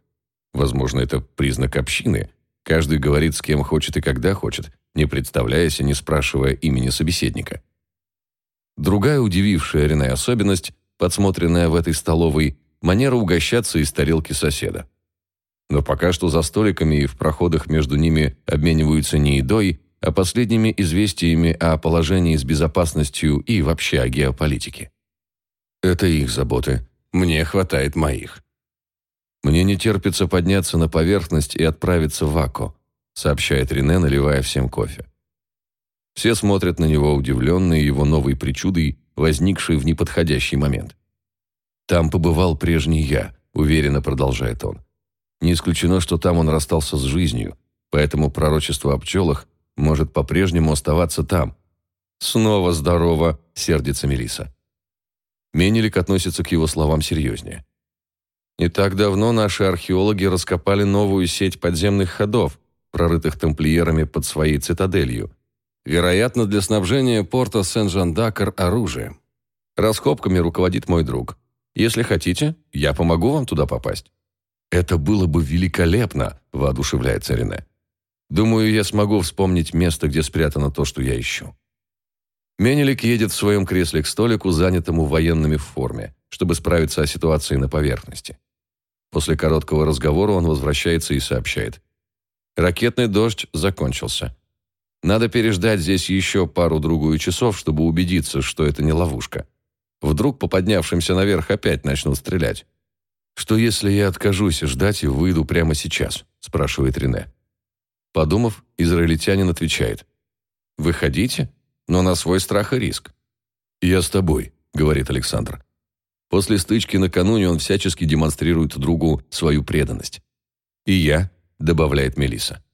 Возможно, это признак общины. Каждый говорит с кем хочет и когда хочет, не представляясь и не спрашивая имени собеседника. Другая удивившая Рене особенность, подсмотренная в этой столовой, манера угощаться из тарелки соседа. Но пока что за столиками и в проходах между ними обмениваются не едой, а последними известиями о положении с безопасностью и вообще о геополитике. Это их заботы. Мне хватает моих. Мне не терпится подняться на поверхность и отправиться в Ако, сообщает Рене, наливая всем кофе. Все смотрят на него удивленные его новой причудой, возникшей в неподходящий момент. Там побывал прежний я, уверенно продолжает он. Не исключено, что там он расстался с жизнью, поэтому пророчество о пчелах может по-прежнему оставаться там. «Снова здорово!» – сердится Мелиса. Менелик относится к его словам серьезнее. Не так давно наши археологи раскопали новую сеть подземных ходов, прорытых тамплиерами под своей цитаделью. Вероятно, для снабжения порта Сен-Жан-Дакар оружием. Раскопками руководит мой друг. Если хотите, я помогу вам туда попасть. «Это было бы великолепно!» – воодушевляется Рене. «Думаю, я смогу вспомнить место, где спрятано то, что я ищу». Менелик едет в своем кресле к столику, занятому военными в форме, чтобы справиться о ситуации на поверхности. После короткого разговора он возвращается и сообщает. Ракетный дождь закончился. Надо переждать здесь еще пару-другую часов, чтобы убедиться, что это не ловушка. Вдруг по поднявшимся наверх опять начнут стрелять. «Что если я откажусь ждать и выйду прямо сейчас?» – спрашивает Рене. Подумав, израильтянин отвечает. «Выходите, но на свой страх и риск». «Я с тобой», – говорит Александр. После стычки накануне он всячески демонстрирует другу свою преданность. «И я», – добавляет Мелиса.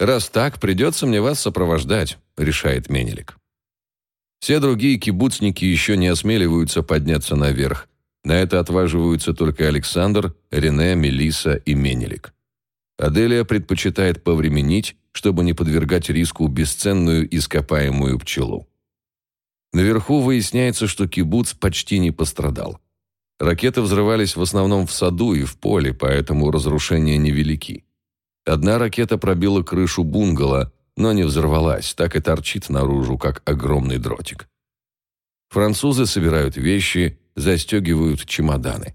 «Раз так, придется мне вас сопровождать», – решает Менелик. Все другие кибуцники еще не осмеливаются подняться наверх, на это отваживаются только Александр, Рене, Мелиса и Менелик. Аделия предпочитает повременить, чтобы не подвергать риску бесценную ископаемую пчелу. Наверху выясняется, что кибуц почти не пострадал. Ракеты взрывались в основном в саду и в поле, поэтому разрушения невелики. Одна ракета пробила крышу бунгало, но не взорвалась, так и торчит наружу, как огромный дротик. Французы собирают вещи, застегивают чемоданы.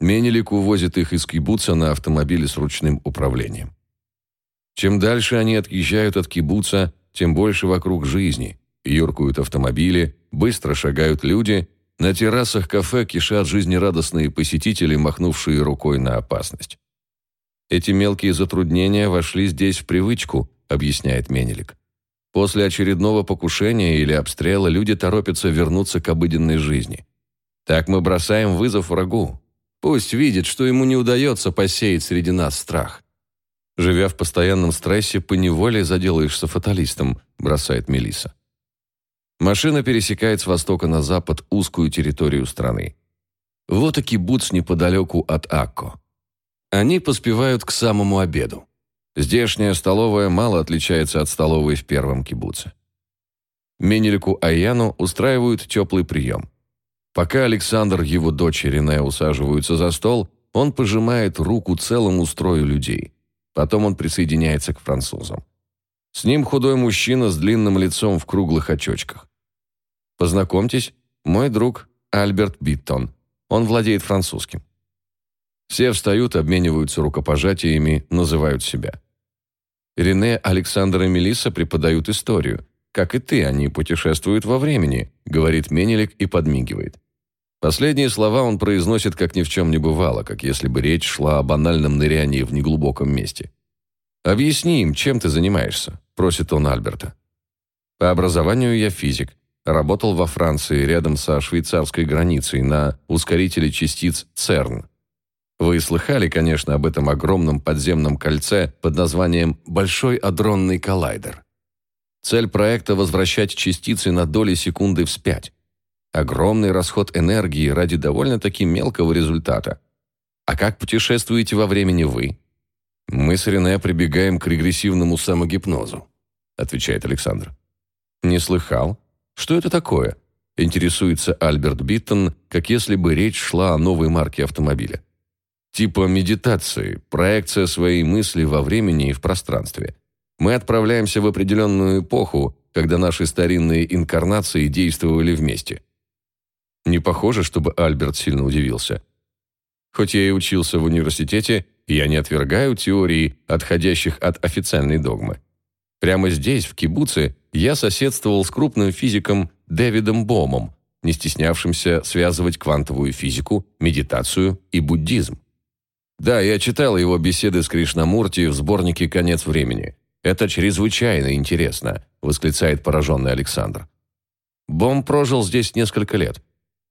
Менелик увозит их из кибуца на автомобиле с ручным управлением. Чем дальше они отъезжают от кибуца, тем больше вокруг жизни. Юркуют автомобили, быстро шагают люди, на террасах кафе кишат жизнерадостные посетители, махнувшие рукой на опасность. Эти мелкие затруднения вошли здесь в привычку, объясняет Менелик. После очередного покушения или обстрела люди торопятся вернуться к обыденной жизни. Так мы бросаем вызов врагу. Пусть видит, что ему не удается посеять среди нас страх. Живя в постоянном стрессе, поневоле заделаешься фаталистом, бросает Мелиса. Машина пересекает с востока на запад узкую территорию страны. Вот и кибуц неподалеку от Акко. Они поспевают к самому обеду. Здешняя столовая мало отличается от столовой в первом кибуце. Менелику Аяну устраивают теплый прием. Пока Александр и его дочь Рене усаживаются за стол, он пожимает руку целому строю людей. Потом он присоединяется к французам. С ним худой мужчина с длинным лицом в круглых очочках. Познакомьтесь, мой друг Альберт Биттон. Он владеет французским. Все встают, обмениваются рукопожатиями, называют себя. Рене, Александр и Мелисса преподают историю. Как и ты, они путешествуют во времени, говорит Менелик и подмигивает. Последние слова он произносит, как ни в чем не бывало, как если бы речь шла о банальном нырянии в неглубоком месте. «Объясни им, чем ты занимаешься», – просит он Альберта. «По образованию я физик. Работал во Франции рядом со швейцарской границей на ускорителе частиц ЦЕРН. Вы слыхали, конечно, об этом огромном подземном кольце под названием «Большой адронный коллайдер». Цель проекта – возвращать частицы на доли секунды вспять. Огромный расход энергии ради довольно-таки мелкого результата. А как путешествуете во времени вы? Мы с Рене прибегаем к регрессивному самогипнозу, отвечает Александр. Не слыхал? Что это такое? Интересуется Альберт Биттон, как если бы речь шла о новой марке автомобиля. Типа медитации, проекция своей мысли во времени и в пространстве. Мы отправляемся в определенную эпоху, когда наши старинные инкарнации действовали вместе. Не похоже, чтобы Альберт сильно удивился. Хоть я и учился в университете, я не отвергаю теории, отходящих от официальной догмы. Прямо здесь, в кибуце, я соседствовал с крупным физиком Дэвидом Бомом, не стеснявшимся связывать квантовую физику, медитацию и буддизм. Да, я читал его беседы с Кришнамурти в сборнике «Конец времени». Это чрезвычайно интересно, восклицает пораженный Александр. Бом прожил здесь несколько лет.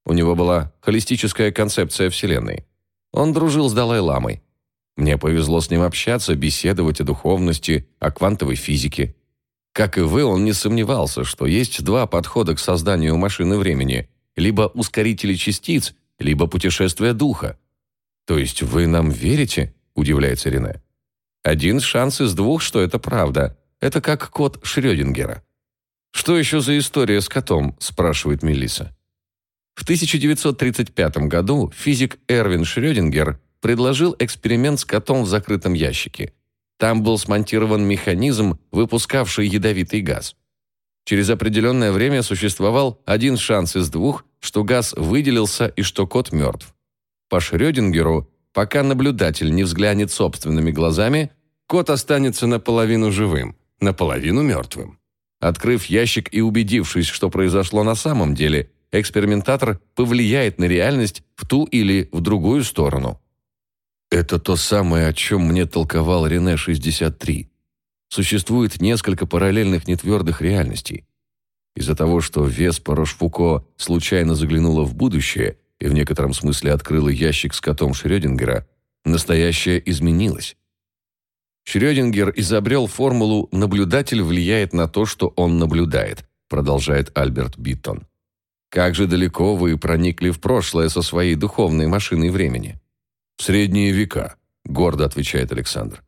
У него была холистическая концепция Вселенной. Он дружил с Далай-ламой. Мне повезло с ним общаться, беседовать о духовности, о квантовой физике. Как и вы, он не сомневался, что есть два подхода к созданию машины времени – либо ускорители частиц, либо путешествие духа. «То есть вы нам верите?» – удивляется Рене. «Один шанс из двух, что это правда. Это как кот Шрёдингера». «Что еще за история с котом?» – спрашивает Мелисса. В 1935 году физик Эрвин Шрёдингер предложил эксперимент с котом в закрытом ящике. Там был смонтирован механизм, выпускавший ядовитый газ. Через определенное время существовал один шанс из двух, что газ выделился и что кот мертв. По Шрёдингеру, пока наблюдатель не взглянет собственными глазами, кот останется наполовину живым, наполовину мертвым. Открыв ящик и убедившись, что произошло на самом деле, экспериментатор повлияет на реальность в ту или в другую сторону. Это то самое, о чем мне толковал Рене 63. Существует несколько параллельных нетвердых реальностей. Из-за того, что вес Порошфуко случайно заглянула в будущее и в некотором смысле открыла ящик с котом Шрёдингера, настоящее изменилось. Шрёдингер изобрел формулу «наблюдатель влияет на то, что он наблюдает», продолжает Альберт Биттон. Как же далеко вы проникли в прошлое со своей духовной машиной времени? В средние века, гордо отвечает Александр.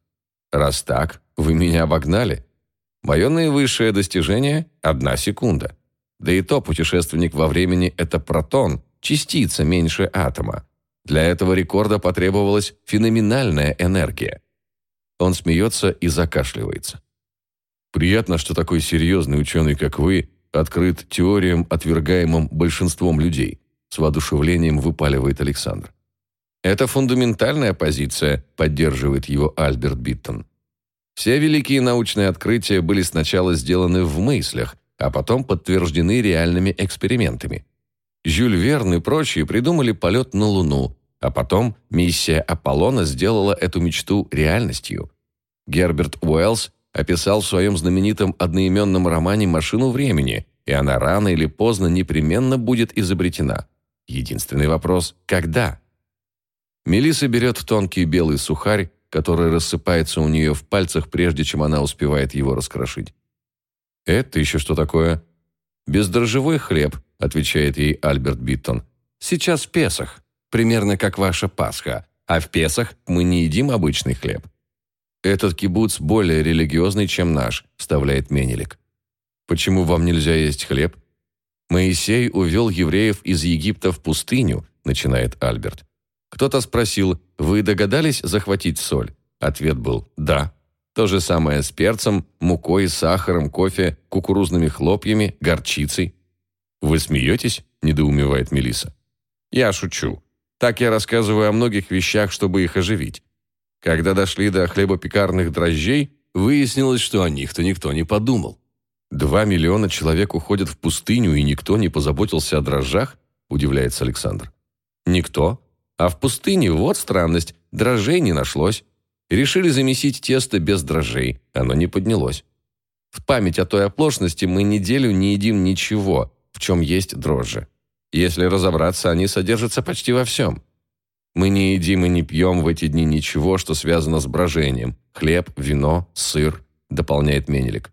Раз так, вы меня обогнали. Мое наивысшее достижение – одна секунда. Да и то путешественник во времени – это протон, частица меньше атома. Для этого рекорда потребовалась феноменальная энергия. Он смеется и закашливается. Приятно, что такой серьезный ученый, как вы, открыт теориям, отвергаемым большинством людей, с воодушевлением выпаливает Александр. Это фундаментальная позиция, поддерживает его Альберт Биттон. Все великие научные открытия были сначала сделаны в мыслях, а потом подтверждены реальными экспериментами. Жюль Верн и прочие придумали полет на Луну, а потом миссия Аполлона сделала эту мечту реальностью. Герберт Уэллс описал в своем знаменитом одноименном романе «Машину времени», и она рано или поздно непременно будет изобретена. Единственный вопрос – когда? Мелисса берет тонкий белый сухарь, который рассыпается у нее в пальцах, прежде чем она успевает его раскрошить. «Это еще что такое?» «Бездрожжевой хлеб», – отвечает ей Альберт Биттон. «Сейчас Песах, примерно как ваша Пасха, а в Песах мы не едим обычный хлеб». «Этот кибуц более религиозный, чем наш», – вставляет Менелик. «Почему вам нельзя есть хлеб?» «Моисей увел евреев из Египта в пустыню», – начинает Альберт. Кто-то спросил, «Вы догадались захватить соль?» Ответ был «Да». То же самое с перцем, мукой, сахаром, кофе, кукурузными хлопьями, горчицей. «Вы смеетесь?» – недоумевает Мелиса. «Я шучу. Так я рассказываю о многих вещах, чтобы их оживить. Когда дошли до хлебопекарных дрожжей, выяснилось, что о них-то никто не подумал. Два миллиона человек уходят в пустыню, и никто не позаботился о дрожжах?» – удивляется Александр. «Никто. А в пустыне, вот странность, дрожжей не нашлось. Решили замесить тесто без дрожжей. Оно не поднялось. В память о той оплошности мы неделю не едим ничего, в чем есть дрожжи. Если разобраться, они содержатся почти во всем. Мы не едим и не пьем в эти дни ничего, что связано с брожением. Хлеб, вино, сыр, дополняет Менелик.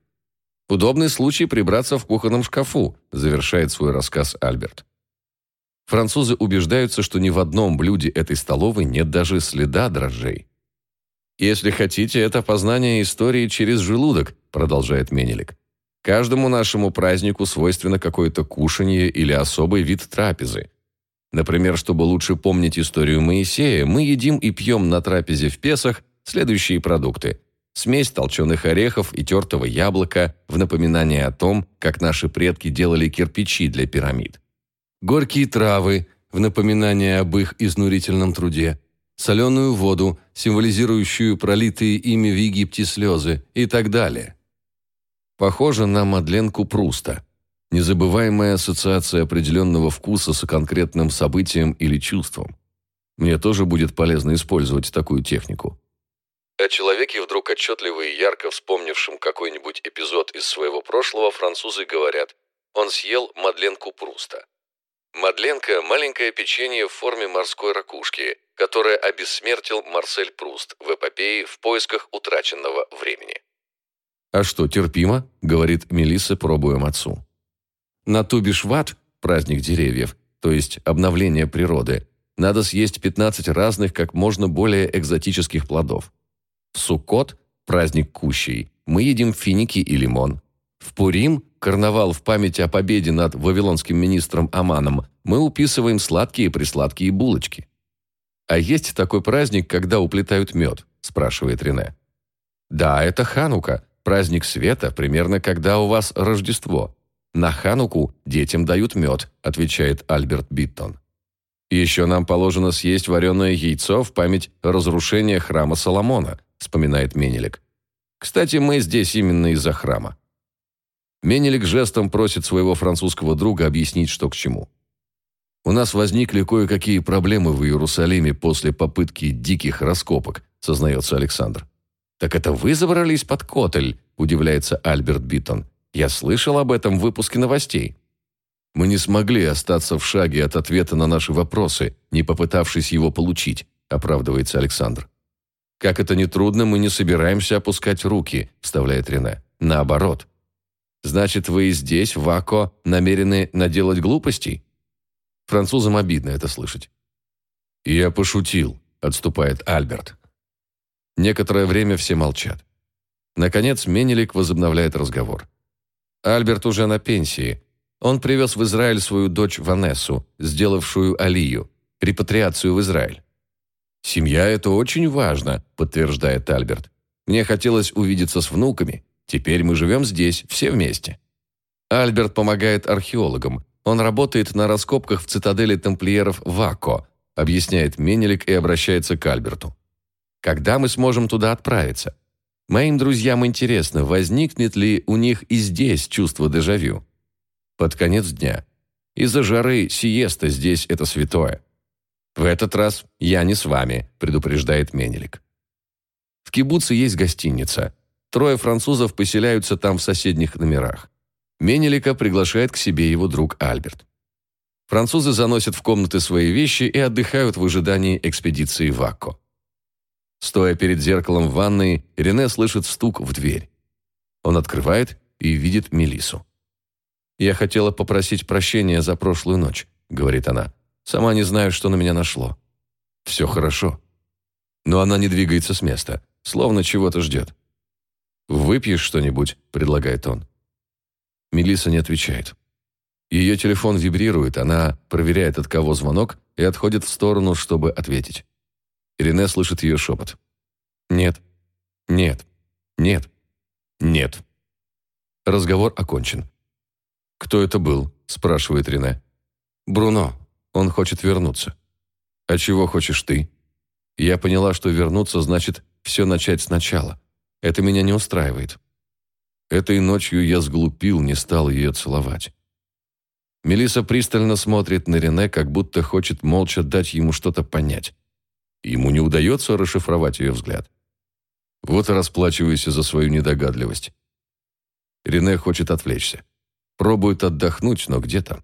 Удобный случай прибраться в кухонном шкафу, завершает свой рассказ Альберт. Французы убеждаются, что ни в одном блюде этой столовой нет даже следа дрожжей. «Если хотите, это познание истории через желудок», продолжает Менелик. «Каждому нашему празднику свойственно какое-то кушанье или особый вид трапезы. Например, чтобы лучше помнить историю Моисея, мы едим и пьем на трапезе в Песах следующие продукты. Смесь толченых орехов и тертого яблока в напоминание о том, как наши предки делали кирпичи для пирамид. Горькие травы в напоминание об их изнурительном труде соленую воду, символизирующую пролитые ими в Египте слезы и так далее. Похоже на Мадленку Пруста. Незабываемая ассоциация определенного вкуса с конкретным событием или чувством. Мне тоже будет полезно использовать такую технику. О человеке, вдруг отчетливо и ярко вспомнившем какой-нибудь эпизод из своего прошлого, французы говорят «он съел Мадленку Пруста». Мадленка – маленькое печенье в форме морской ракушки, которое обессмертил Марсель Пруст в эпопее «В поисках утраченного времени». «А что, терпимо?» – говорит Мелисса, пробуя мацу. На Тубишват, праздник деревьев, то есть обновление природы, надо съесть 15 разных, как можно более экзотических плодов. В Суккот, праздник кущей, мы едим финики и лимон. В Пурим карнавал в память о победе над вавилонским министром Аманом, мы уписываем сладкие и пресладкие булочки. «А есть такой праздник, когда уплетают мед?» – спрашивает Рене. «Да, это Ханука, праздник света, примерно когда у вас Рождество. На Хануку детям дают мед», – отвечает Альберт Биттон. «Еще нам положено съесть вареное яйцо в память разрушения храма Соломона», – вспоминает Менелик. «Кстати, мы здесь именно из-за храма». Менелик жестом просит своего французского друга объяснить, что к чему. «У нас возникли кое-какие проблемы в Иерусалиме после попытки диких раскопок», сознается Александр. «Так это вы забрались под Котель?» – удивляется Альберт Биттон. «Я слышал об этом в выпуске новостей». «Мы не смогли остаться в шаге от ответа на наши вопросы, не попытавшись его получить», – оправдывается Александр. «Как это нетрудно, мы не собираемся опускать руки», – вставляет Рене. «Наоборот, Значит, вы и здесь, в Ако, намерены наделать глупостей? Французам обидно это слышать. «Я пошутил», — отступает Альберт. Некоторое время все молчат. Наконец Менелик возобновляет разговор. Альберт уже на пенсии. Он привез в Израиль свою дочь Ванессу, сделавшую Алию, репатриацию в Израиль. «Семья – это очень важно», – подтверждает Альберт. «Мне хотелось увидеться с внуками, Теперь мы живем здесь, все вместе. Альберт помогает археологам. Он работает на раскопках в цитадели тамплиеров Вако, объясняет Менелик и обращается к Альберту. Когда мы сможем туда отправиться? Моим друзьям интересно, возникнет ли у них и здесь чувство дежавю. Под конец дня. Из-за жары сиеста здесь это святое. В этот раз я не с вами, предупреждает Менелик. В кибуце есть гостиница. Трое французов поселяются там в соседних номерах. Менелика приглашает к себе его друг Альберт. Французы заносят в комнаты свои вещи и отдыхают в ожидании экспедиции в Акко. Стоя перед зеркалом в ванной, Рене слышит стук в дверь. Он открывает и видит Мелису. «Я хотела попросить прощения за прошлую ночь», — говорит она. «Сама не знаю, что на меня нашло». «Все хорошо». Но она не двигается с места, словно чего-то ждет. «Выпьешь что-нибудь?» – предлагает он. Мелиса не отвечает. Ее телефон вибрирует, она проверяет, от кого звонок, и отходит в сторону, чтобы ответить. Рене слышит ее шепот. «Нет, нет, нет, нет». Разговор окончен. «Кто это был?» – спрашивает Рене. «Бруно. Он хочет вернуться». «А чего хочешь ты?» Я поняла, что вернуться значит все начать сначала. Это меня не устраивает. Этой ночью я сглупил, не стал ее целовать. Мелиса пристально смотрит на Рене, как будто хочет молча дать ему что-то понять. Ему не удается расшифровать ее взгляд. Вот и расплачивайся за свою недогадливость. Рене хочет отвлечься. Пробует отдохнуть, но где то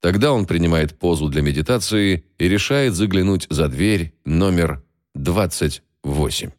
Тогда он принимает позу для медитации и решает заглянуть за дверь номер 28.